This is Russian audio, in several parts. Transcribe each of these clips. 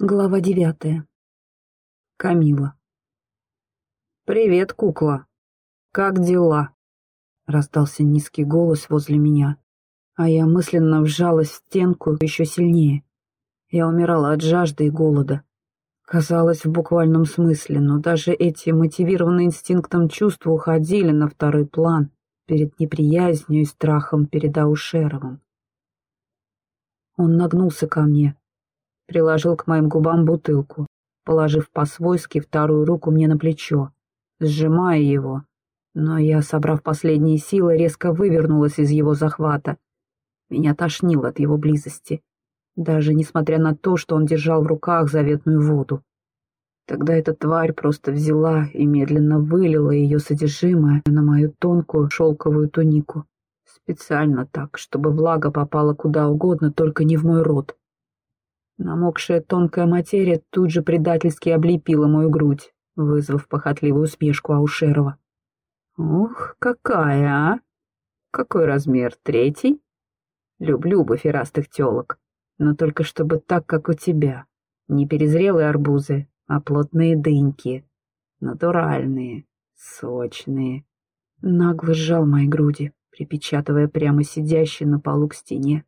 Глава девятая. Камила. «Привет, кукла. Как дела?» Раздался низкий голос возле меня, а я мысленно вжалась в стенку еще сильнее. Я умирала от жажды и голода. Казалось, в буквальном смысле, но даже эти мотивированные инстинктом чувства уходили на второй план перед неприязнью и страхом перед Аушеровым. Он нагнулся ко мне, приложил к моим губам бутылку, положив по-свойски вторую руку мне на плечо, сжимая его. Но я, собрав последние силы, резко вывернулась из его захвата. Меня тошнило от его близости, даже несмотря на то, что он держал в руках заветную воду. Тогда эта тварь просто взяла и медленно вылила ее содержимое на мою тонкую шелковую тунику. Специально так, чтобы влага попала куда угодно, только не в мой рот. Намокшая тонкая материя тут же предательски облепила мою грудь, вызвав похотливую усмешку Аушерова. «Ух, какая, а! Какой размер? Третий? Люблю буферастых телок, но только чтобы так, как у тебя. Не перезрелые арбузы, а плотные дыньки. Натуральные, сочные». Нагло сжал мои груди, припечатывая прямо сидящий на полу к стене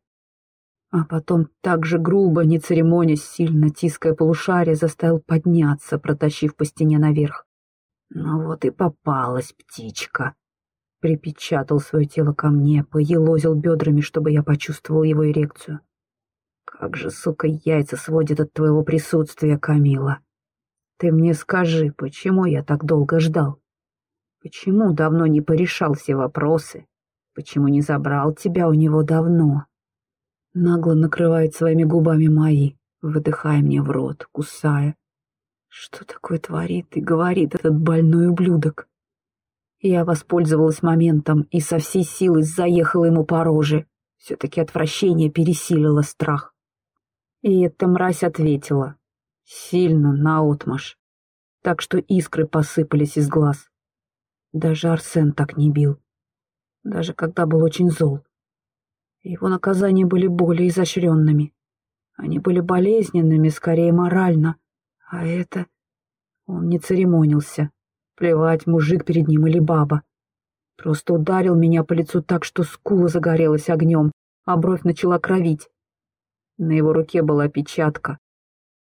а потом так же грубо, не церемонясь, сильно тиская полушарие, заставил подняться, протащив по стене наверх. Ну вот и попалась птичка. Припечатал свое тело ко мне, поелозил бедрами, чтобы я почувствовал его эрекцию. Как же, сука, яйца сводит от твоего присутствия, Камила. Ты мне скажи, почему я так долго ждал? Почему давно не порешал все вопросы? Почему не забрал тебя у него давно? Нагло накрывает своими губами мои, выдыхая мне в рот, кусая. Что такое творит и говорит этот больной ублюдок? Я воспользовалась моментом и со всей силы заехала ему по роже. Все-таки отвращение пересилило страх. И эта мразь ответила. Сильно, наотмашь. Так что искры посыпались из глаз. Даже Арсен так не бил. Даже когда был очень зол. Его наказания были более изощренными. Они были болезненными, скорее морально. А это... Он не церемонился. Плевать, мужик перед ним или баба. Просто ударил меня по лицу так, что скула загорелась огнем, а бровь начала кровить. На его руке была печатка.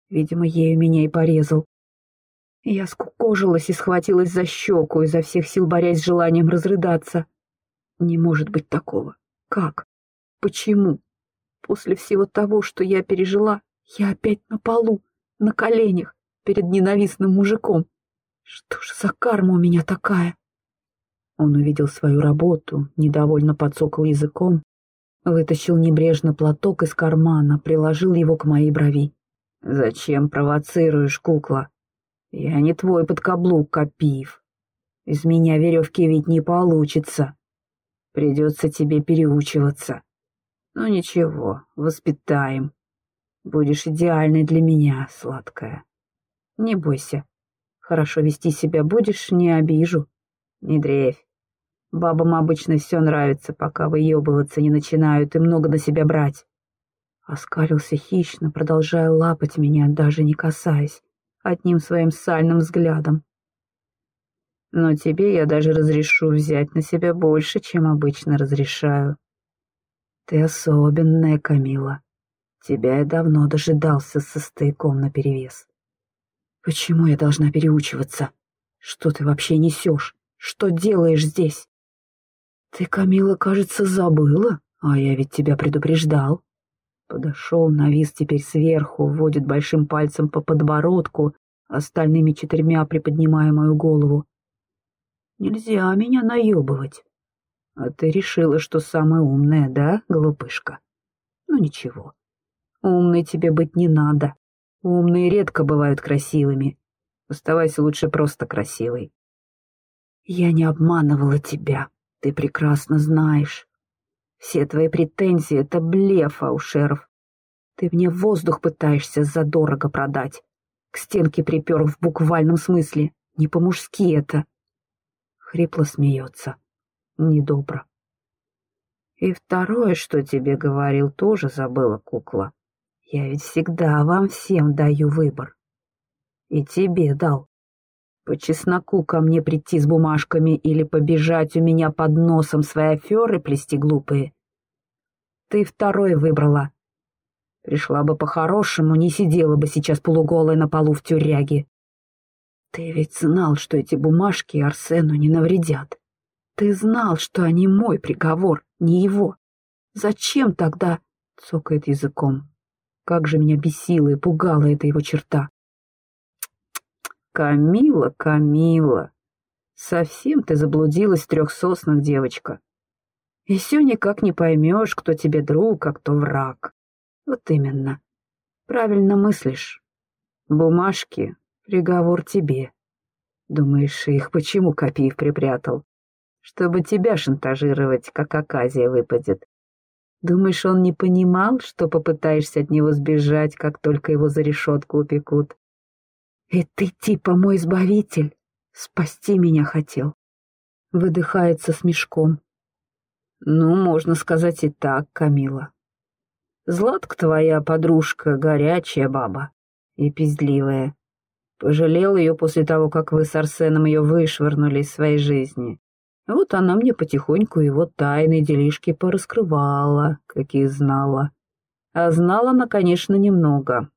Видимо, ею меня и порезал. Я скукожилась и схватилась за щеку, изо всех сил борясь с желанием разрыдаться. Не может быть такого. Как? Почему? После всего того, что я пережила, я опять на полу, на коленях, перед ненавистным мужиком. Что же за карма у меня такая? Он увидел свою работу, недовольно подсокал языком, вытащил небрежно платок из кармана, приложил его к моей брови. «Зачем провоцируешь, кукла? Я не твой подкаблук, Копиев. Из меня веревки ведь не получится. Придется тебе переучиваться. Ну ничего, воспитаем. Будешь идеальной для меня, сладкая. Не бойся. Хорошо вести себя будешь, не обижу. Не дрейфь. Бабам обычно все нравится, пока выебываться не начинают и много на себя брать. Оскалился хищно, продолжая лапать меня, даже не касаясь, одним своим сальным взглядом. Но тебе я даже разрешу взять на себя больше, чем обычно разрешаю. Ты особенная, Камила. Тебя я давно дожидался со стояком наперевес. Почему я должна переучиваться? Что ты вообще несешь? Что делаешь здесь? Ты, Камила, кажется, забыла, а я ведь тебя предупреждал. Подошел, навис теперь сверху, водит большим пальцем по подбородку, остальными четырьмя приподнимая мою голову. Нельзя меня наебывать. А ты решила, что самая умная, да, глупышка? Ну ничего. Умной тебе быть не надо. Умные редко бывают красивыми. Оставайся лучше просто красивой. Я не обманывала тебя, ты прекрасно знаешь. Все твои претензии — это блеф, Аушеров. Ты мне воздух пытаешься задорого продать. К стенке припер в буквальном смысле. Не по-мужски это. Хрипло смеется недобро. И второе, что тебе говорил, тоже забыла кукла. Я ведь всегда вам всем даю выбор. И тебе дал. По чесноку ко мне прийти с бумажками или побежать у меня под носом свои аферы плести глупые. Ты второй выбрала. Пришла бы по-хорошему, не сидела бы сейчас полуголой на полу в тюряге. Ты ведь знал, что эти бумажки Арсену не навредят. Ты знал, что они мой приговор, не его. Зачем тогда? Цокает языком. Как же меня бесила и пугала эта его черта. Камила, Камила, совсем ты заблудилась в трех соснах, девочка. И все никак не поймешь, кто тебе друг, а кто враг. Вот именно. Правильно мыслишь. Бумажки — приговор тебе. Думаешь, их почему Копиев припрятал? Чтобы тебя шантажировать, как оказия выпадет. Думаешь, он не понимал, что попытаешься от него сбежать, как только его за решетку упекут? И ты типа мой избавитель, спасти меня хотел. Выдыхается с мешком. Ну, можно сказать и так, Камила. Златка твоя подружка, горячая баба и пиздливая. Пожалел ее после того, как вы с Арсеном ее вышвырнули из своей жизни. Вот она мне потихоньку его тайны делишки пораскрывала, какие знала. А знала она, конечно, немного.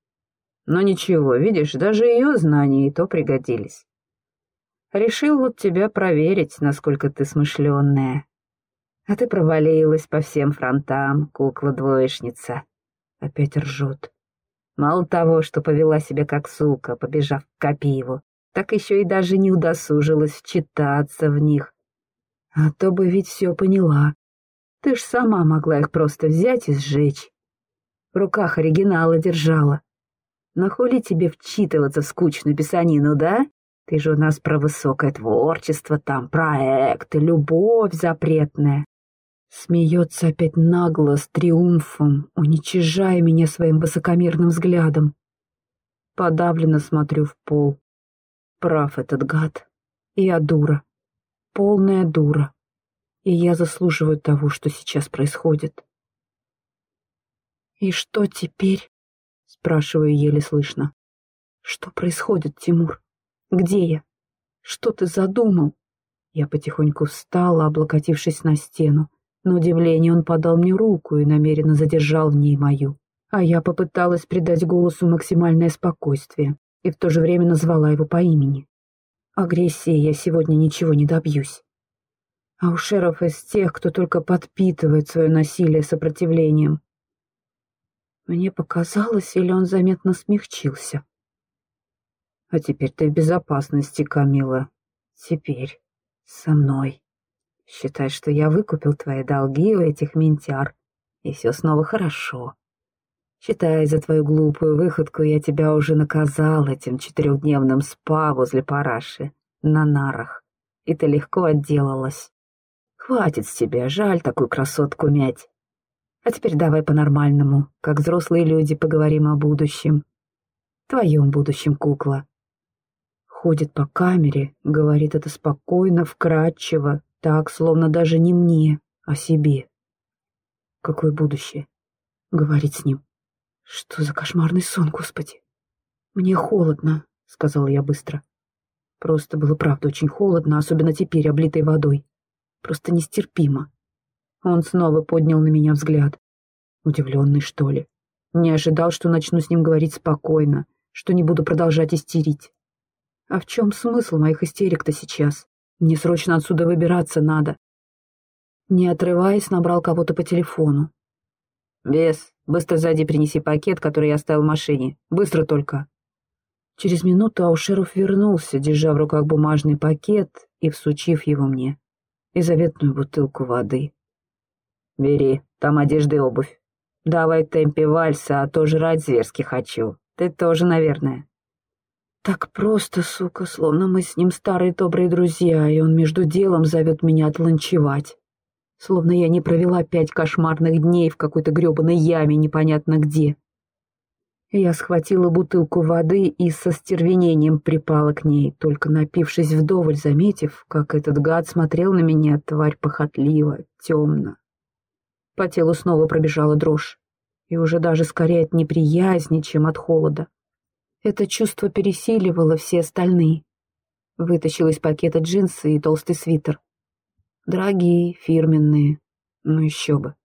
Но ничего, видишь, даже ее знания и то пригодились. Решил вот тебя проверить, насколько ты смышленная. А ты провалилась по всем фронтам, кукла-двоечница. Опять ржет. Мало того, что повела себя как сука, побежав к Копиеву, так еще и даже не удосужилась вчитаться в них. А то бы ведь все поняла. Ты ж сама могла их просто взять и сжечь. В руках оригинала держала. Но хули тебе вчитываться в скучную писанину, да? Ты же у нас про высокое творчество, там проекты, любовь запретная. Смеется опять нагло, с триумфом, уничижая меня своим высокомерным взглядом. Подавленно смотрю в пол. Прав этот гад. Я дура. Полная дура. И я заслуживаю того, что сейчас происходит. «И что теперь?» — спрашиваю еле слышно. «Что происходит, Тимур? Где я? Что ты задумал?» Я потихоньку встала, облокотившись на стену. На удивление он подал мне руку и намеренно задержал в ней мою. А я попыталась придать голосу максимальное спокойствие и в то же время назвала его по имени. Агрессии я сегодня ничего не добьюсь. А у шеров из тех, кто только подпитывает свое насилие сопротивлением. Мне показалось, или он заметно смягчился. А теперь ты в безопасности, Камила. Теперь со мной. Считай, что я выкупил твои долги у этих ментяр, и все снова хорошо. Считай, за твою глупую выходку я тебя уже наказал этим четырехдневным спа возле параши, на нарах, и ты легко отделалась. Хватит с тебя, жаль такую красотку мять. А теперь давай по-нормальному, как взрослые люди, поговорим о будущем. Твоем будущем, кукла. Ходит по камере, говорит это спокойно, вкрадчиво, так, словно даже не мне, а себе. Какое будущее? Говорить с ним. Что за кошмарный сон, Господи? Мне холодно, сказала я быстро. Просто было правда очень холодно, особенно теперь, облитой водой. Просто нестерпимо. Он снова поднял на меня взгляд. Удивленный, что ли. Не ожидал, что начну с ним говорить спокойно, что не буду продолжать истерить. А в чем смысл моих истерик-то сейчас? Мне срочно отсюда выбираться надо. Не отрываясь, набрал кого-то по телефону. «Бес, быстро сзади принеси пакет, который я оставил в машине. Быстро только». Через минуту Аушеров вернулся, держа в руках бумажный пакет и всучив его мне, и заветную бутылку воды. «Бери, там одежда и обувь. Давай темпе вальса, а то жрать зверски хочу. Ты тоже, наверное». Так просто, сука, словно мы с ним старые добрые друзья, и он между делом зовет меня отланчевать. Словно я не провела пять кошмарных дней в какой-то гребаной яме непонятно где. Я схватила бутылку воды и со стервенением припала к ней, только напившись вдоволь, заметив, как этот гад смотрел на меня, тварь похотливо, темно. По телу снова пробежала дрожь. и уже даже скорее от неприязни, чем от холода. Это чувство пересиливало все остальные. Вытащил из пакета джинсы и толстый свитер. Дорогие, фирменные, ну еще бы.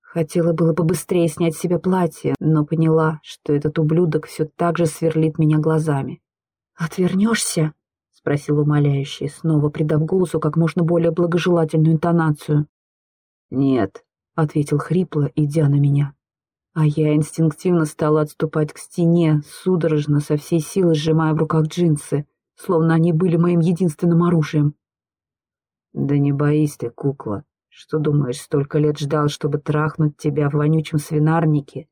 Хотела было побыстрее снять с себя платье, но поняла, что этот ублюдок все так же сверлит меня глазами. «Отвернешься?» — спросил умоляющий, снова придав голосу как можно более благожелательную интонацию. «Нет», — ответил хрипло, идя на меня. А я инстинктивно стала отступать к стене, судорожно, со всей силы сжимая в руках джинсы, словно они были моим единственным оружием. «Да не боись ты, кукла», что думаешь, столько лет ждал, чтобы трахнуть тебя в вонючем свинарнике?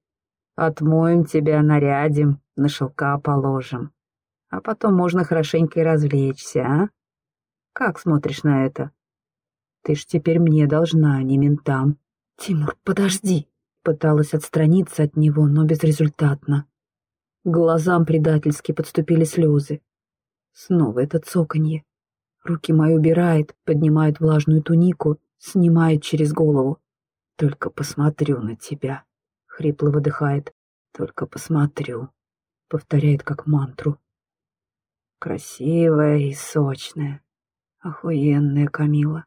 Отмоем тебя, нарядим, на шелка положим. А потом можно хорошенько и развлечься, а? Как смотришь на это? Ты ж теперь мне должна, а не ментам. Тимур, подожди. Пыталась отстраниться от него, но безрезультатно. К глазам предательски подступили слезы. Снова это цоканье. Руки мои убирает, поднимает влажную тунику снимает через голову. «Только посмотрю на тебя», — хрипло выдыхает. «Только посмотрю», — повторяет как мантру. Красивая и сочная, охуенная Камила.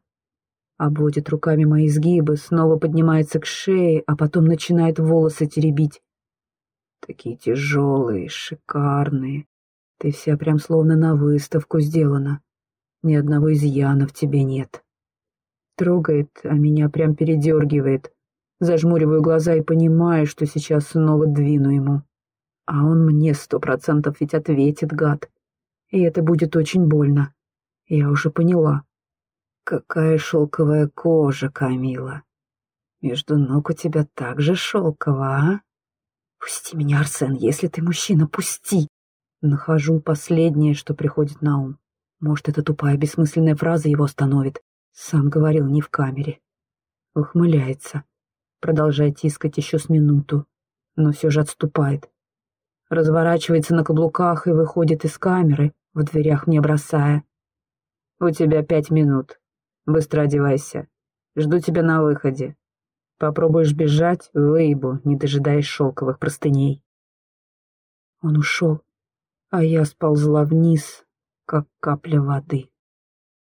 Обводит руками мои изгибы, снова поднимается к шее, а потом начинает волосы теребить. Такие тяжелые, шикарные. Ты вся прям словно на выставку сделана. Ни одного изъяна в тебе нет. Трогает, а меня прям передергивает. Зажмуриваю глаза и понимаю, что сейчас снова двину ему. А он мне сто процентов ведь ответит, гад. И это будет очень больно. Я уже поняла. Какая шелковая кожа, Камила. Между ног у тебя так же шелково, а? Пусти меня, Арсен, если ты мужчина, пусти. Нахожу последнее, что приходит на ум. Может, эта тупая бессмысленная фраза его остановит. Сам говорил не в камере. Ухмыляется. Продолжает тискать еще с минуту, но все же отступает. Разворачивается на каблуках и выходит из камеры, в дверях мне бросая. «У тебя пять минут. Быстро одевайся. Жду тебя на выходе. Попробуешь бежать — выебу, не дожидаясь шелковых простыней». Он ушел, а я сползла вниз, как капля воды.